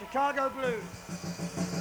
Chicago Blues.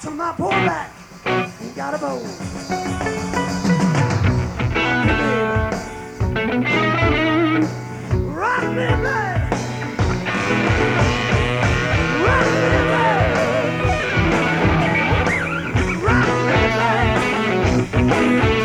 to my pullback. Ain't got a bow. Rock me, baby. Rock me, baby. Rock me, baby.